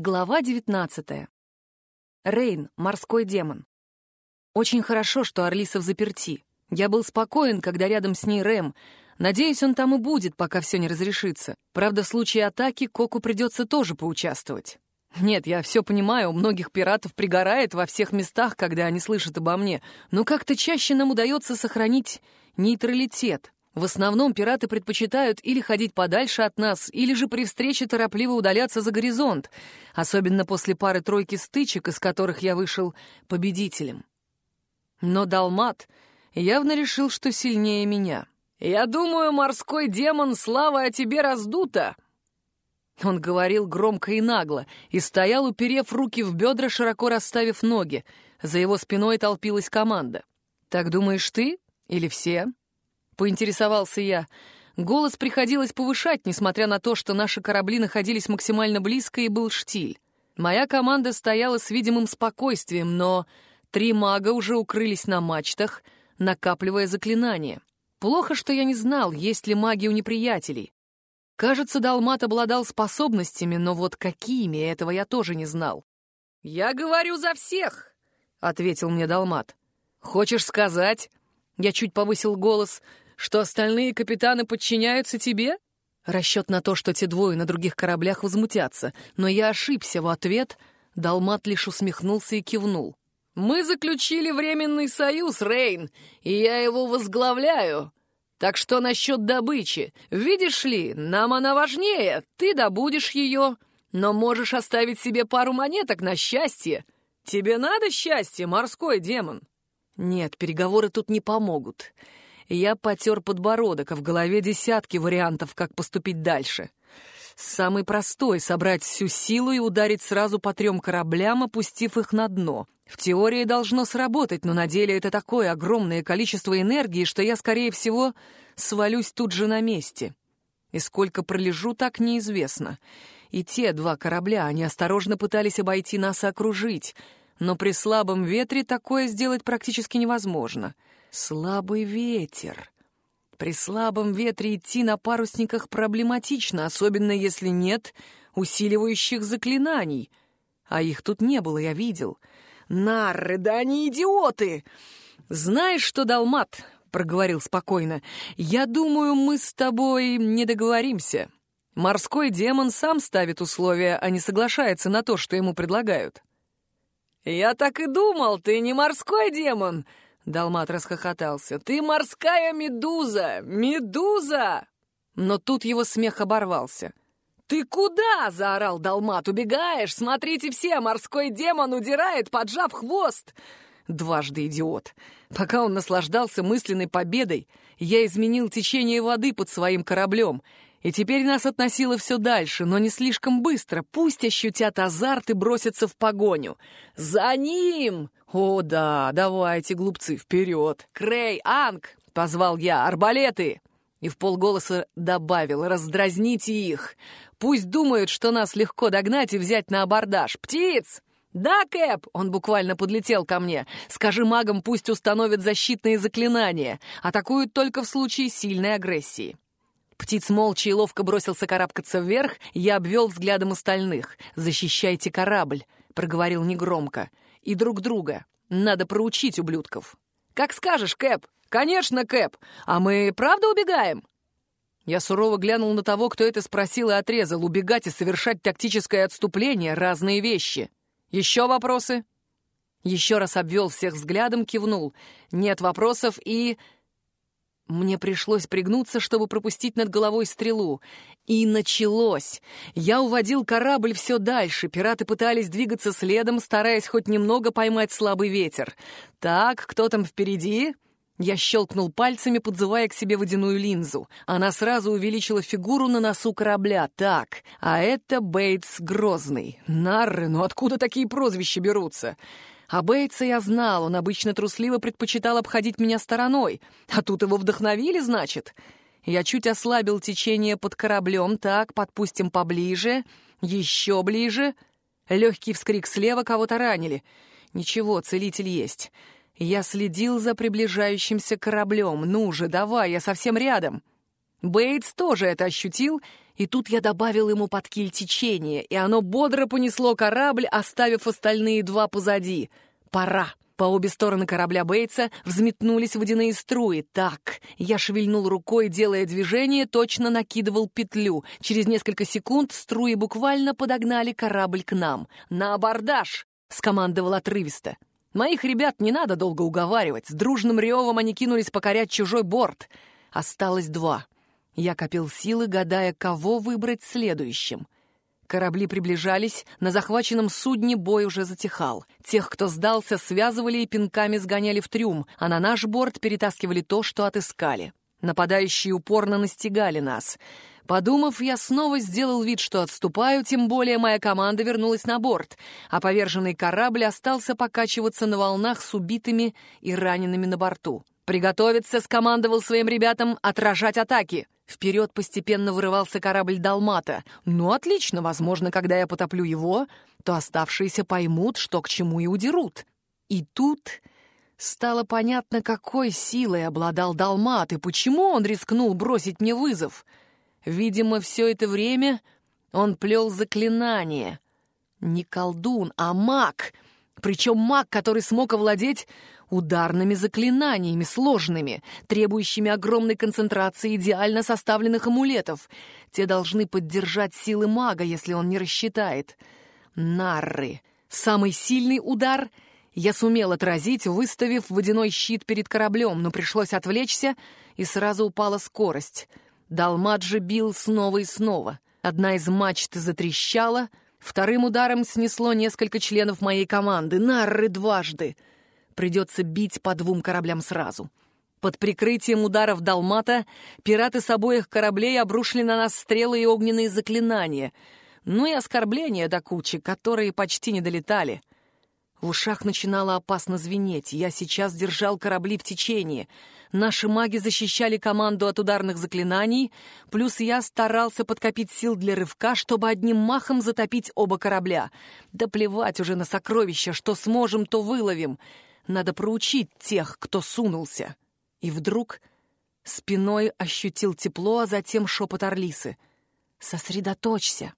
Глава 19. Рейн, морской демон. Очень хорошо, что Орлиса в заперти. Я был спокоен, когда рядом с ней Рэм. Надеюсь, он там и будет, пока все не разрешится. Правда, в случае атаки Коку придется тоже поучаствовать. Нет, я все понимаю, у многих пиратов пригорает во всех местах, когда они слышат обо мне, но как-то чаще нам удается сохранить нейтралитет. В основном пираты предпочитают или ходить подальше от нас, или же при встрече торопливо удаляться за горизонт, особенно после пары-тройки стычек, из которых я вышел победителем. Но Далмат явно решил, что сильнее меня. «Я думаю, морской демон, слава о тебе раздута!» Он говорил громко и нагло и стоял, уперев руки в бедра, широко расставив ноги. За его спиной толпилась команда. «Так думаешь ты? Или все?» Поинтересовался я. Голос приходилось повышать, несмотря на то, что наши корабли находились максимально близко и был штиль. Моя команда стояла с видимым спокойствием, но три мага уже укрылись на мачтах, накапливая заклинания. Плохо, что я не знал, есть ли маги у неприятелей. Кажется, Далмат обладал способностями, но вот какими, этого я тоже не знал. «Я говорю за всех!» — ответил мне Далмат. «Хочешь сказать?» Я чуть повысил голос — что остальные капитаны подчиняются тебе? Расчет на то, что те двое на других кораблях возмутятся, но я ошибся в ответ. Далмат лишь усмехнулся и кивнул. «Мы заключили временный союз, Рейн, и я его возглавляю. Так что насчет добычи? Видишь ли, нам она важнее, ты добудешь ее, но можешь оставить себе пару монеток на счастье. Тебе надо счастье, морской демон?» «Нет, переговоры тут не помогут. Я потер подбородок, а в голове десятки вариантов, как поступить дальше. Самый простой — собрать всю силу и ударить сразу по трем кораблям, опустив их на дно. В теории должно сработать, но на деле это такое огромное количество энергии, что я, скорее всего, свалюсь тут же на месте. И сколько пролежу, так неизвестно. И те два корабля, они осторожно пытались обойти нас и окружить, но при слабом ветре такое сделать практически невозможно — Слабый ветер. При слабом ветре идти на парусниках проблематично, особенно если нет усиливающих заклинаний. А их тут не было, я видел. Нарры, да они идиоты! Знаешь что, Далмат, — проговорил спокойно, — я думаю, мы с тобой не договоримся. Морской демон сам ставит условия, а не соглашается на то, что ему предлагают. «Я так и думал, ты не морской демон!» Далмат расхохотался. «Ты морская медуза! Медуза!» Но тут его смех оборвался. «Ты куда?» — заорал Далмат. «Убегаешь? Смотрите все! Морской демон удирает, поджав хвост!» Дважды идиот. Пока он наслаждался мысленной победой, я изменил течение воды под своим кораблем, и теперь нас относило все дальше, но не слишком быстро. Пусть ощутят азарт и бросятся в погоню. «За ним!» «О, да, давайте, глупцы, вперед! Крей, Анг!» — позвал я. «Арбалеты!» И в полголоса добавил «Раздразните их! Пусть думают, что нас легко догнать и взять на абордаж! Птиц!» «Да, Кэп!» — он буквально подлетел ко мне. «Скажи магам, пусть установят защитные заклинания. Атакуют только в случае сильной агрессии». Птиц молча и ловко бросился карабкаться вверх, я обвел взглядом остальных. «Защищайте корабль!» — проговорил негромко и друг друга. Надо проучить ублюдков. Как скажешь, Кэп. Конечно, Кэп. А мы правда убегаем? Я сурово глянул на того, кто это спросил и отрезал. Убегать и совершать тактическое отступление — разные вещи. Еще вопросы? Еще раз обвел всех взглядом, кивнул. Нет вопросов и... Мне пришлось пригнуться, чтобы пропустить над головой стрелу. И началось. Я уводил корабль все дальше. Пираты пытались двигаться следом, стараясь хоть немного поймать слабый ветер. «Так, кто там впереди?» Я щелкнул пальцами, подзывая к себе водяную линзу. Она сразу увеличила фигуру на носу корабля. Так, а это Бейтс Грозный. Нарры, ну откуда такие прозвища берутся? А Бейтса я знал, он обычно трусливо предпочитал обходить меня стороной. А тут его вдохновили, значит? Я чуть ослабил течение под кораблем, так, подпустим поближе, еще ближе. Легкий вскрик слева, кого-то ранили. Ничего, целитель есть. Я следил за приближающимся кораблем. Ну же, давай, я совсем рядом. Бейтс тоже это ощутил, и тут я добавил ему под киль течение, и оно бодро понесло корабль, оставив остальные два позади. Пора. По обе стороны корабля Бейтса взметнулись водяные струи. Так, я шевельнул рукой, делая движение, точно накидывал петлю. Через несколько секунд струи буквально подогнали корабль к нам. «На абордаж!» — скомандовал отрывисто. Моих ребят не надо долго уговаривать. С дружным ревом они кинулись покорять чужой борт. Осталось два. Я копил силы, гадая, кого выбрать следующим — Корабли приближались, на захваченном судне бой уже затихал. Тех, кто сдался, связывали и пинками сгоняли в трюм, а на наш борт перетаскивали то, что отыскали. Нападающие упорно настигали нас. Подумав, я снова сделал вид, что отступаю, тем более моя команда вернулась на борт, а поверженный корабль остался покачиваться на волнах с убитыми и ранеными на борту. «Приготовиться!» — скомандовал своим ребятам отражать атаки. Вперед постепенно вырывался корабль «Далмата». Ну, отлично, возможно, когда я потоплю его, то оставшиеся поймут, что к чему и удерут. И тут стало понятно, какой силой обладал Далмат и почему он рискнул бросить мне вызов. Видимо, все это время он плел заклинание. Не колдун, а маг. Причем маг, который смог овладеть ударными заклинаниями, сложными, требующими огромной концентрации идеально составленных амулетов. Те должны поддержать силы мага, если он не рассчитает. Нарры. Самый сильный удар я сумел отразить, выставив водяной щит перед кораблем, но пришлось отвлечься, и сразу упала скорость. Далмаджи бил снова и снова. Одна из мачт затрещала, вторым ударом снесло несколько членов моей команды. Нарры дважды — Придется бить по двум кораблям сразу. Под прикрытием ударов Далмата пираты с обоих кораблей обрушили на нас стрелы и огненные заклинания. Ну и оскорбления до кучи, которые почти не долетали. В ушах начинало опасно звенеть. Я сейчас держал корабли в течении. Наши маги защищали команду от ударных заклинаний, плюс я старался подкопить сил для рывка, чтобы одним махом затопить оба корабля. Да плевать уже на сокровища, что сможем, то выловим. Надо проучить тех, кто сунулся. И вдруг спиной ощутил тепло, а затем шепот Орлисы. «Сосредоточься».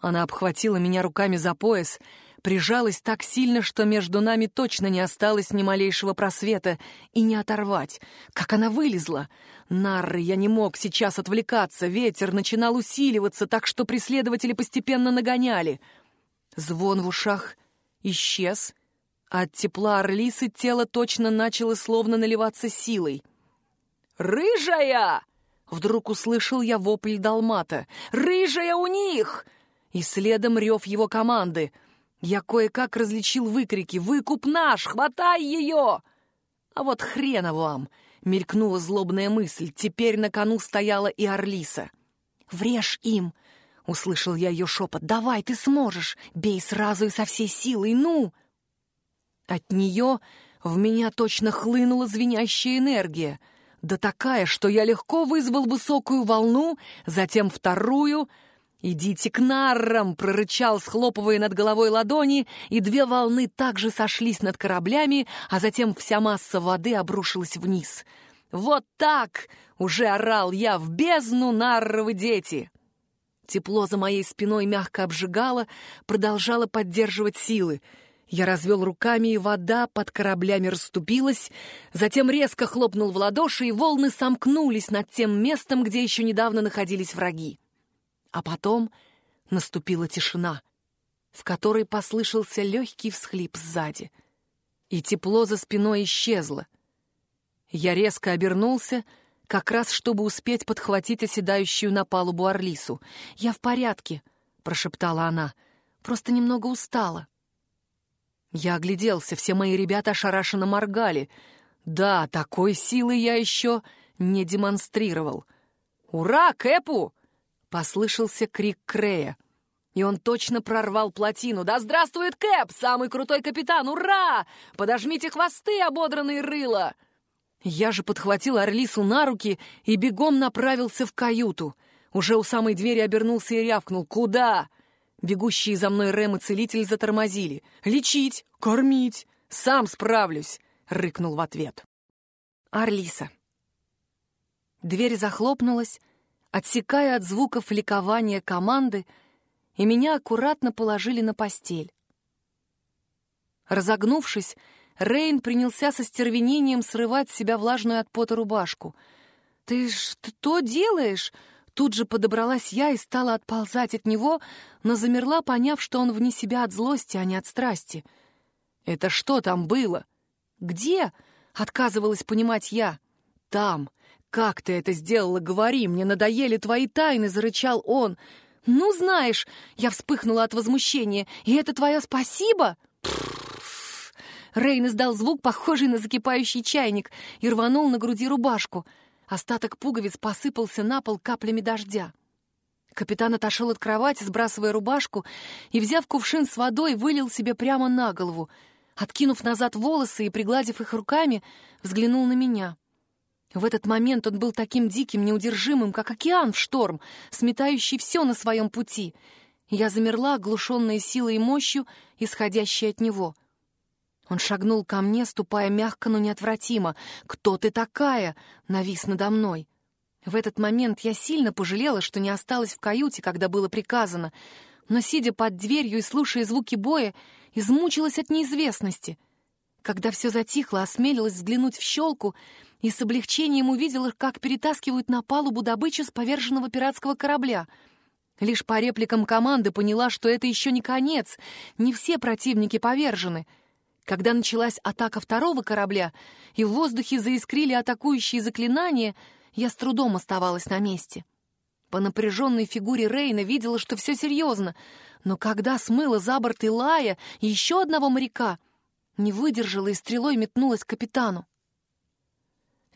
Она обхватила меня руками за пояс, прижалась так сильно, что между нами точно не осталось ни малейшего просвета, и не оторвать. Как она вылезла! Нарры, я не мог сейчас отвлекаться, ветер начинал усиливаться, так что преследователи постепенно нагоняли. Звон в ушах исчез — от тепла Орлисы тело точно начало словно наливаться силой. «Рыжая!» — вдруг услышал я вопль Далмата. «Рыжая у них!» И следом рев его команды. Я кое-как различил выкрики «Выкуп наш! Хватай ее!» «А вот хрена вам!» — мелькнула злобная мысль. Теперь на кону стояла и Орлиса. «Врежь им!» — услышал я ее шепот. «Давай, ты сможешь! Бей сразу и со всей силой, ну!» От нее в меня точно хлынула звенящая энергия, да такая, что я легко вызвал высокую волну, затем вторую. «Идите к наррам!» — прорычал, схлопывая над головой ладони, и две волны также сошлись над кораблями, а затем вся масса воды обрушилась вниз. «Вот так!» — уже орал я в бездну, нарровы дети! Тепло за моей спиной мягко обжигало, продолжало поддерживать силы — я развел руками, и вода под кораблями расступилась, затем резко хлопнул в ладоши, и волны сомкнулись над тем местом, где еще недавно находились враги. А потом наступила тишина, в которой послышался легкий всхлип сзади, и тепло за спиной исчезло. Я резко обернулся, как раз чтобы успеть подхватить оседающую на палубу Орлису. «Я в порядке», — прошептала она, — «просто немного устала». Я огляделся, все мои ребята ошарашенно моргали. Да, такой силы я еще не демонстрировал. «Ура, Кэпу!» — послышался крик Крея. И он точно прорвал плотину. «Да здравствует Кэп, самый крутой капитан! Ура! Подожмите хвосты, ободранные рыла!» Я же подхватил Орлису на руки и бегом направился в каюту. Уже у самой двери обернулся и рявкнул. «Куда?» Бегущие за мной Рэм и Целитель затормозили. «Лечить! Кормить! Сам справлюсь!» — рыкнул в ответ. Арлиса. Дверь захлопнулась, отсекая от звуков ликования команды, и меня аккуратно положили на постель. Разогнувшись, Рейн принялся со стервенением срывать с себя влажную от пота рубашку. «Ты что делаешь?» Тут же подобралась я и стала отползать от него, но замерла, поняв, что он вне себя от злости, а не от страсти. «Это что там было?» «Где?» — отказывалась понимать я. «Там. Как ты это сделала, говори, мне надоели твои тайны», — зарычал он. «Ну, знаешь», — я вспыхнула от возмущения, «и это твое спасибо?» Рейн издал звук, похожий на закипающий чайник, и рванул на груди рубашку. Остаток пуговиц посыпался на пол каплями дождя. Капитан отошел от кровати, сбрасывая рубашку, и, взяв кувшин с водой, вылил себе прямо на голову. Откинув назад волосы и пригладив их руками, взглянул на меня. В этот момент он был таким диким, неудержимым, как океан в шторм, сметающий все на своем пути. Я замерла, оглушенная силой и мощью, исходящей от него — он шагнул ко мне, ступая мягко, но неотвратимо. «Кто ты такая?» — навис надо мной. В этот момент я сильно пожалела, что не осталась в каюте, когда было приказано, но, сидя под дверью и слушая звуки боя, измучилась от неизвестности. Когда все затихло, осмелилась взглянуть в щелку и с облегчением увидела, как перетаскивают на палубу добычу с поверженного пиратского корабля. Лишь по репликам команды поняла, что это еще не конец, не все противники повержены — когда началась атака второго корабля, и в воздухе заискрили атакующие заклинания, я с трудом оставалась на месте. По напряженной фигуре Рейна видела, что все серьезно, но когда смыла за борт Илая еще одного моряка, не выдержала и стрелой метнулась к капитану.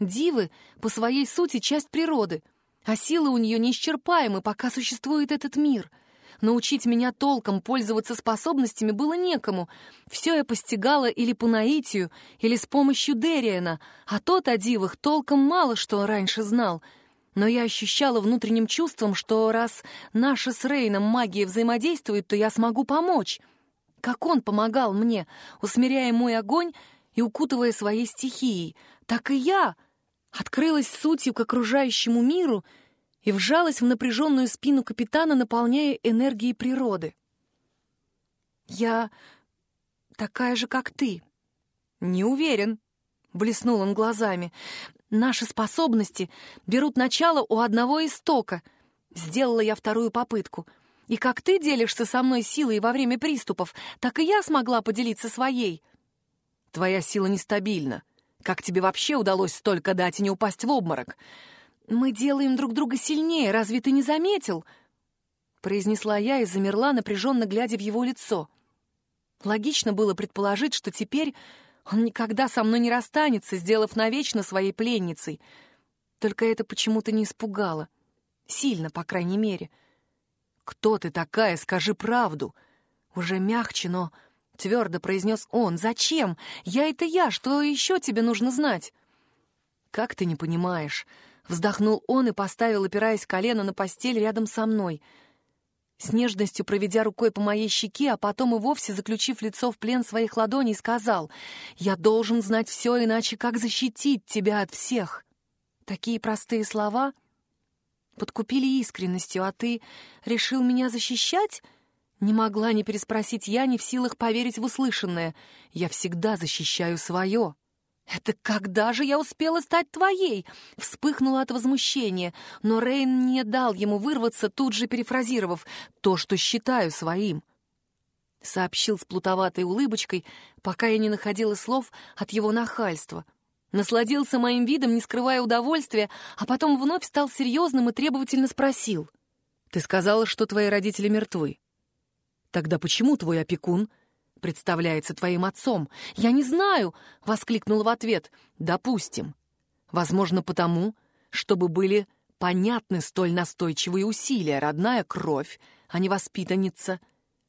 Дивы по своей сути часть природы, а силы у нее неисчерпаемы, пока существует этот мир — Научить меня толком пользоваться способностями было некому. Все я постигала или по наитию, или с помощью Дериана, а тот о дивах толком мало что раньше знал. Но я ощущала внутренним чувством, что раз наша с Рейном магия взаимодействует, то я смогу помочь. Как он помогал мне, усмиряя мой огонь и укутывая своей стихией, так и я открылась сутью к окружающему миру — и вжалась в напряженную спину капитана, наполняя энергией природы. «Я такая же, как ты». «Не уверен», — блеснул он глазами. «Наши способности берут начало у одного истока». Сделала я вторую попытку. «И как ты делишься со мной силой во время приступов, так и я смогла поделиться своей». «Твоя сила нестабильна. Как тебе вообще удалось столько дать и не упасть в обморок?» «Мы делаем друг друга сильнее, разве ты не заметил?» Произнесла я и замерла, напряженно глядя в его лицо. Логично было предположить, что теперь он никогда со мной не расстанется, сделав навечно своей пленницей. Только это почему-то не испугало. Сильно, по крайней мере. «Кто ты такая? Скажи правду!» Уже мягче, но твердо произнес он. «Зачем? Я — это я. Что еще тебе нужно знать?» «Как ты не понимаешь?» Вздохнул он и поставил, опираясь колено на постель рядом со мной. С нежностью проведя рукой по моей щеке, а потом и вовсе заключив лицо в плен своих ладоней, сказал, «Я должен знать все, иначе как защитить тебя от всех?» Такие простые слова подкупили искренностью, а ты решил меня защищать? Не могла не переспросить я, не в силах поверить в услышанное. Я всегда защищаю свое. «Это когда же я успела стать твоей?» Вспыхнула от возмущения, но Рейн не дал ему вырваться, тут же перефразировав «то, что считаю своим». Сообщил с плутоватой улыбочкой, пока я не находила слов от его нахальства. Насладился моим видом, не скрывая удовольствия, а потом вновь стал серьезным и требовательно спросил. «Ты сказала, что твои родители мертвы. Тогда почему твой опекун представляется твоим отцом. Я не знаю, воскликнула в ответ. Допустим. Возможно, потому, чтобы были понятны столь настойчивые усилия, родная кровь, а не воспитанница.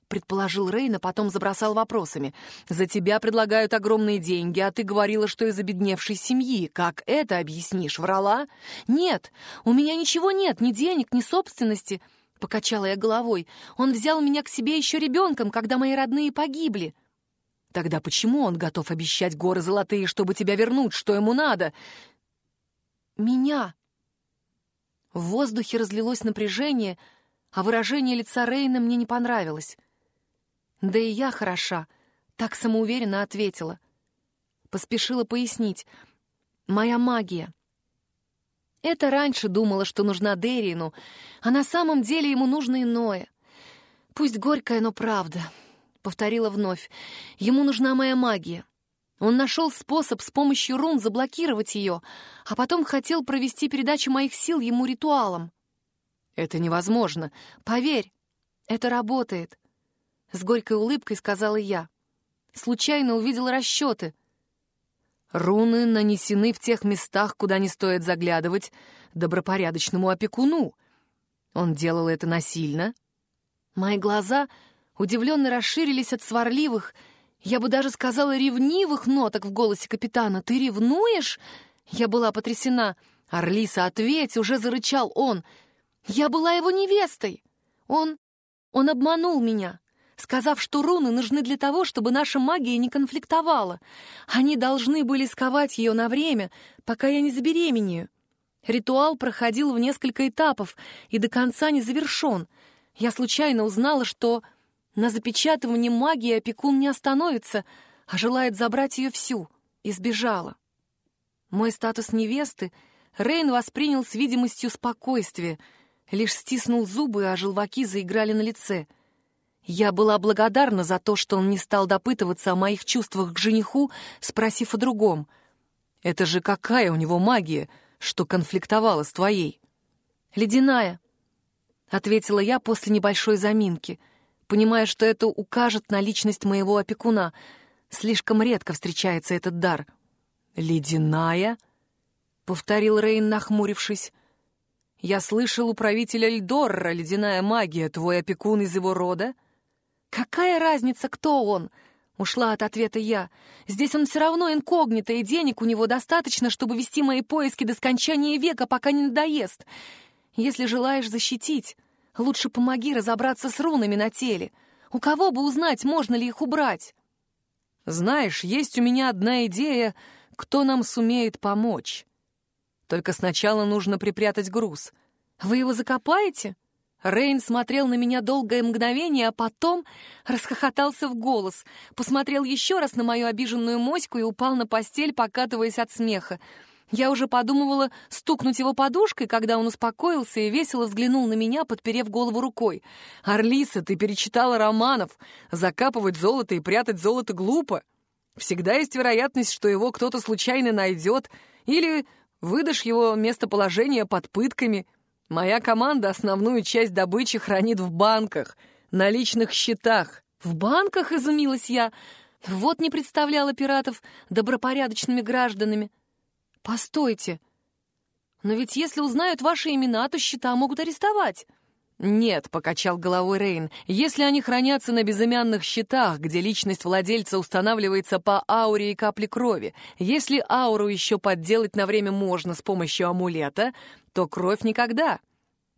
Предположил Рейн, а потом забросал вопросами. «За тебя предлагают огромные деньги, а ты говорила, что из обедневшей семьи. Как это объяснишь? Врала?» «Нет, у меня ничего нет, ни денег, ни собственности», Покачала я головой. Он взял меня к себе еще ребенком, когда мои родные погибли. Тогда почему он готов обещать горы золотые, чтобы тебя вернуть? Что ему надо? Меня. В воздухе разлилось напряжение, а выражение лица Рейна мне не понравилось. «Да и я хороша», — так самоуверенно ответила. Поспешила пояснить. «Моя магия». Это раньше думала, что нужна Дерину, а на самом деле ему нужно иное. Пусть горькая, но правда. Повторила вновь. Ему нужна моя магия. Он нашел способ с помощью рун заблокировать ее, а потом хотел провести передачу моих сил ему ритуалом. Это невозможно. Поверь, это работает. С горькой улыбкой сказала я. Случайно увидела расчеты. Руны нанесены в тех местах, куда не стоит заглядывать добропорядочному опекуну. Он делал это насильно. Мои глаза удивленно расширились от сварливых, я бы даже сказала ревнивых ноток в голосе капитана. «Ты ревнуешь?» Я была потрясена. «Орлиса, ответь!» — уже зарычал он. «Я была его невестой!» Он... он обманул меня сказав, что руны нужны для того, чтобы наша магия не конфликтовала. Они должны были сковать ее на время, пока я не забеременею. Ритуал проходил в несколько этапов и до конца не завершен. Я случайно узнала, что на запечатывании магии опекун не остановится, а желает забрать ее всю, и сбежала. Мой статус невесты Рейн воспринял с видимостью спокойствия, лишь стиснул зубы, а желваки заиграли на лице — я была благодарна за то, что он не стал допытываться о моих чувствах к жениху, спросив о другом. «Это же какая у него магия, что конфликтовала с твоей?» «Ледяная», — ответила я после небольшой заминки, понимая, что это укажет на личность моего опекуна. Слишком редко встречается этот дар. «Ледяная?» — повторил Рейн, нахмурившись. «Я слышал у правителя Льдорра ледяная магия, твой опекун из его рода?» «Какая разница, кто он?» — ушла от ответа я. «Здесь он все равно инкогнито, и денег у него достаточно, чтобы вести мои поиски до скончания века, пока не надоест. Если желаешь защитить, лучше помоги разобраться с рунами на теле. У кого бы узнать, можно ли их убрать?» «Знаешь, есть у меня одна идея, кто нам сумеет помочь. Только сначала нужно припрятать груз. Вы его закопаете?» Рейн смотрел на меня долгое мгновение, а потом расхохотался в голос, посмотрел еще раз на мою обиженную моську и упал на постель, покатываясь от смеха. Я уже подумывала стукнуть его подушкой, когда он успокоился и весело взглянул на меня, подперев голову рукой. «Орлиса, ты перечитала романов. Закапывать золото и прятать золото глупо. Всегда есть вероятность, что его кто-то случайно найдет, или выдашь его местоположение под пытками». Моя команда основную часть добычи хранит в банках, на личных счетах. В банках, изумилась я. Вот не представляла пиратов добропорядочными гражданами. Постойте. Но ведь если узнают ваши имена, то счета могут арестовать. «Нет», — покачал головой Рейн, «если они хранятся на безымянных счетах, где личность владельца устанавливается по ауре и капле крови, если ауру еще подделать на время можно с помощью амулета, то кровь никогда.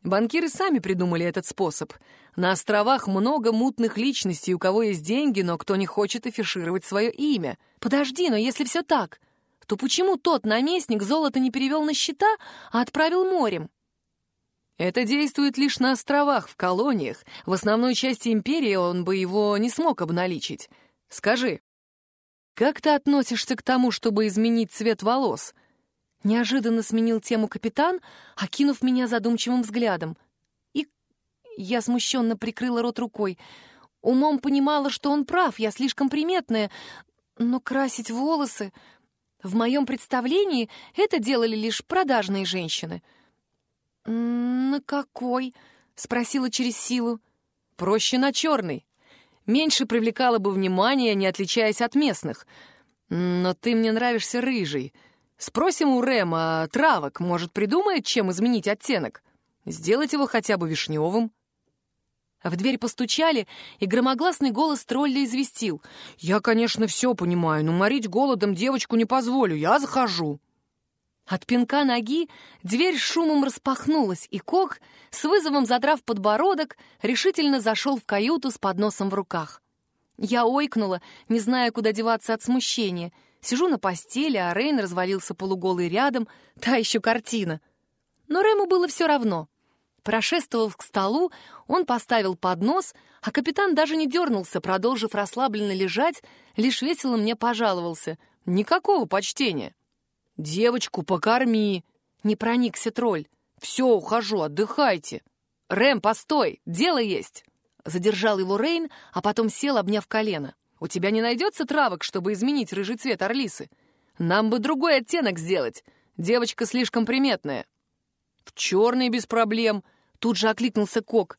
Банкиры сами придумали этот способ. На островах много мутных личностей, у кого есть деньги, но кто не хочет афишировать свое имя. Подожди, но если все так, то почему тот наместник золото не перевел на счета, а отправил морем? Это действует лишь на островах, в колониях. В основной части империи он бы его не смог обналичить. Скажи, как ты относишься к тому, чтобы изменить цвет волос? Неожиданно сменил тему капитан, окинув меня задумчивым взглядом. И я смущенно прикрыла рот рукой. Умом понимала, что он прав, я слишком приметная, но красить волосы... В моем представлении это делали лишь продажные женщины. «На какой?» — спросила через силу. «Проще на черный. Меньше привлекало бы внимание, не отличаясь от местных. Но ты мне нравишься рыжий». Спросим у Рэма травок, может, придумает, чем изменить оттенок? Сделать его хотя бы вишневым. В дверь постучали, и громогласный голос тролля известил. «Я, конечно, все понимаю, но морить голодом девочку не позволю, я захожу». От пинка ноги дверь шумом распахнулась, и Кок, с вызовом задрав подбородок, решительно зашел в каюту с подносом в руках. Я ойкнула, не зная, куда деваться от смущения — Сижу на постели, а Рейн развалился полуголый рядом. Та еще картина. Но Рэму было все равно. Прошествовав к столу, он поставил поднос, а капитан даже не дернулся, продолжив расслабленно лежать, лишь весело мне пожаловался. Никакого почтения. «Девочку покорми!» — не проникся тролль. «Все, ухожу, отдыхайте!» «Рэм, постой! Дело есть!» Задержал его Рейн, а потом сел, обняв колено. «У тебя не найдется травок, чтобы изменить рыжий цвет орлисы? Нам бы другой оттенок сделать. Девочка слишком приметная». «В черный без проблем», — тут же окликнулся Кок.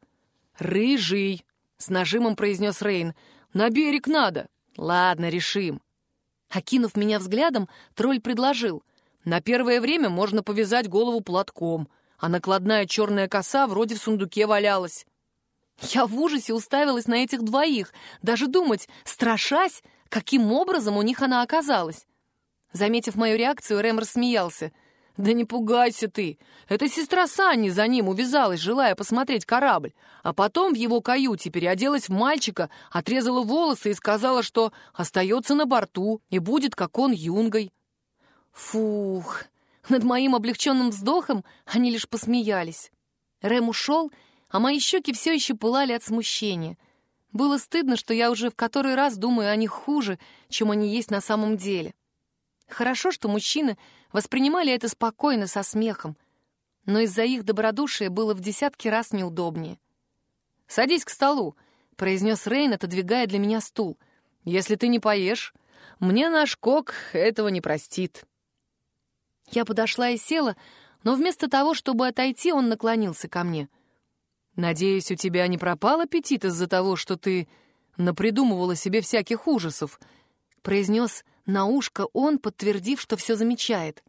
«Рыжий», — с нажимом произнес Рейн. «На берег надо». «Ладно, решим». Окинув меня взглядом, тролль предложил. «На первое время можно повязать голову платком, а накладная черная коса вроде в сундуке валялась». Я в ужасе уставилась на этих двоих, даже думать, страшась, каким образом у них она оказалась. Заметив мою реакцию, Рэм рассмеялся. «Да не пугайся ты! Это сестра Санни за ним увязалась, желая посмотреть корабль, а потом в его каюте переоделась в мальчика, отрезала волосы и сказала, что остается на борту и будет, как он, юнгой». Фух! Над моим облегченным вздохом они лишь посмеялись. Рэм ушел, а мои щеки все еще пылали от смущения. Было стыдно, что я уже в который раз думаю о них хуже, чем они есть на самом деле. Хорошо, что мужчины воспринимали это спокойно, со смехом, но из-за их добродушия было в десятки раз неудобнее. «Садись к столу», — произнес Рейн, отодвигая для меня стул. «Если ты не поешь, мне наш кок этого не простит». Я подошла и села, но вместо того, чтобы отойти, он наклонился ко мне. «Надеюсь, у тебя не пропал аппетит из-за того, что ты напридумывала себе всяких ужасов», — произнес на ушко он, подтвердив, что все замечает.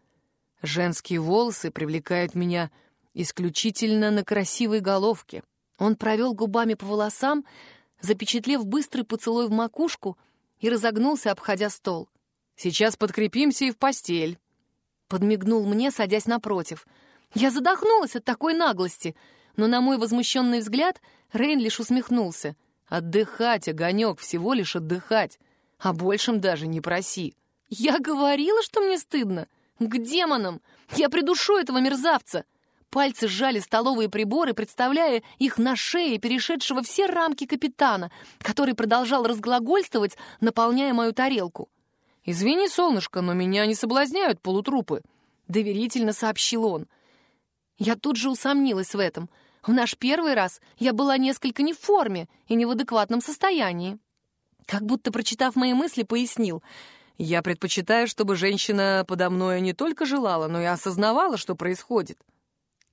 «Женские волосы привлекают меня исключительно на красивой головке». Он провел губами по волосам, запечатлев быстрый поцелуй в макушку и разогнулся, обходя стол. «Сейчас подкрепимся и в постель». Подмигнул мне, садясь напротив. Я задохнулась от такой наглости, но на мой возмущенный взгляд Рейн лишь усмехнулся. «Отдыхать, огонек, всего лишь отдыхать. О большем даже не проси. Я говорила, что мне стыдно. К демонам! Я придушу этого мерзавца! Пальцы сжали столовые приборы, представляя их на шее перешедшего все рамки капитана, который продолжал разглагольствовать, наполняя мою тарелку. «Извини, солнышко, но меня не соблазняют полутрупы», — доверительно сообщил он. Я тут же усомнилась в этом. В наш первый раз я была несколько не в форме и не в адекватном состоянии. Как будто, прочитав мои мысли, пояснил. «Я предпочитаю, чтобы женщина подо мной не только желала, но и осознавала, что происходит.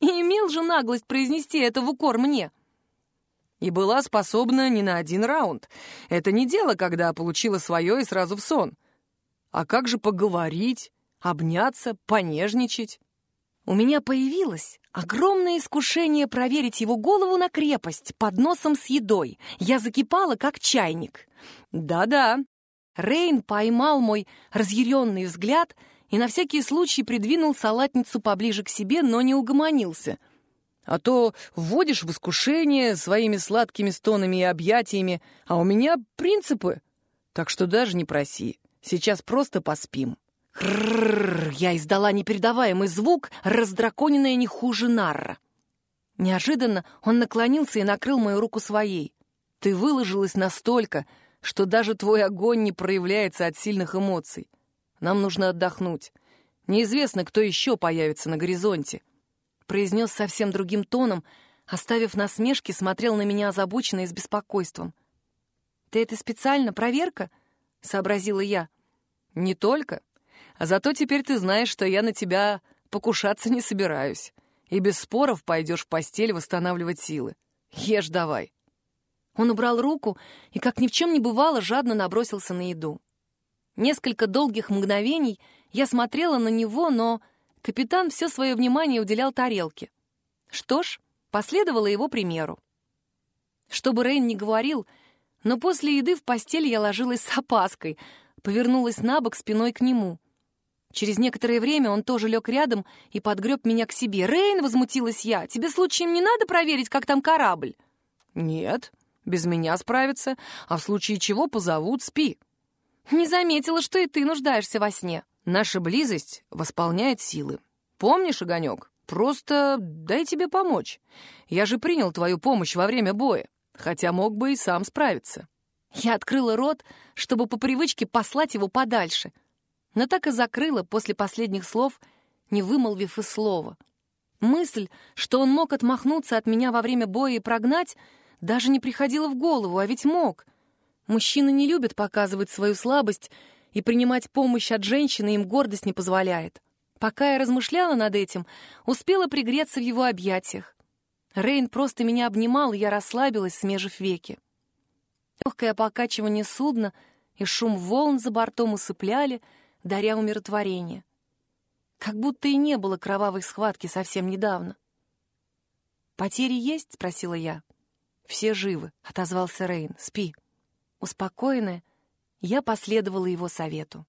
И имел же наглость произнести это в укор мне. И была способна не на один раунд. Это не дело, когда получила свое и сразу в сон. А как же поговорить, обняться, понежничать?» У меня появилось огромное искушение проверить его голову на крепость под носом с едой. Я закипала, как чайник. Да-да. Рейн поймал мой разъяренный взгляд и на всякий случай придвинул салатницу поближе к себе, но не угомонился. А то вводишь в искушение своими сладкими стонами и объятиями, а у меня принципы. Так что даже не проси. Сейчас просто поспим. Хрррр, я издала непередаваемый звук, раздраконенная не хуже Нарра. Неожиданно он наклонился и накрыл мою руку своей. Ты выложилась настолько, что даже твой огонь не проявляется от сильных эмоций. Нам нужно отдохнуть. Неизвестно, кто еще появится на горизонте. Произнес совсем другим тоном, оставив насмешки, смотрел на меня озабоченно и с беспокойством. «Ты это специально, проверка?» — сообразила я. «Не только. А зато теперь ты знаешь, что я на тебя покушаться не собираюсь. И без споров пойдешь в постель восстанавливать силы. Ешь давай». Он убрал руку и, как ни в чем не бывало, жадно набросился на еду. Несколько долгих мгновений я смотрела на него, но капитан все свое внимание уделял тарелке. Что ж, последовало его примеру. Что бы Рейн ни говорил, но после еды в постель я ложилась с опаской, повернулась на бок спиной к нему. Через некоторое время он тоже лег рядом и подгреб меня к себе. «Рейн!» — возмутилась я. «Тебе случаем не надо проверить, как там корабль?» «Нет», без меня справится, а в случае чего позовут, спи. Не заметила, что и ты нуждаешься во сне. Наша близость восполняет силы. Помнишь, Огонек? Просто дай тебе помочь. Я же принял твою помощь во время боя, хотя мог бы и сам справиться». Я открыла рот, чтобы по привычке послать его подальше, но так и закрыла после последних слов, не вымолвив и слова. Мысль, что он мог отмахнуться от меня во время боя и прогнать, даже не приходила в голову, а ведь мог. Мужчины не любят показывать свою слабость, и принимать помощь от женщины им гордость не позволяет. Пока я размышляла над этим, успела пригреться в его объятиях. Рейн просто меня обнимал, и я расслабилась, смежив веки. Легкое покачивание судна и шум волн за бортом усыпляли, даря умиротворение. Как будто и не было кровавой схватки совсем недавно. «Потери есть?» — спросила я. «Все живы», — отозвался Рейн. «Спи». Успокоенная, я последовала его совету.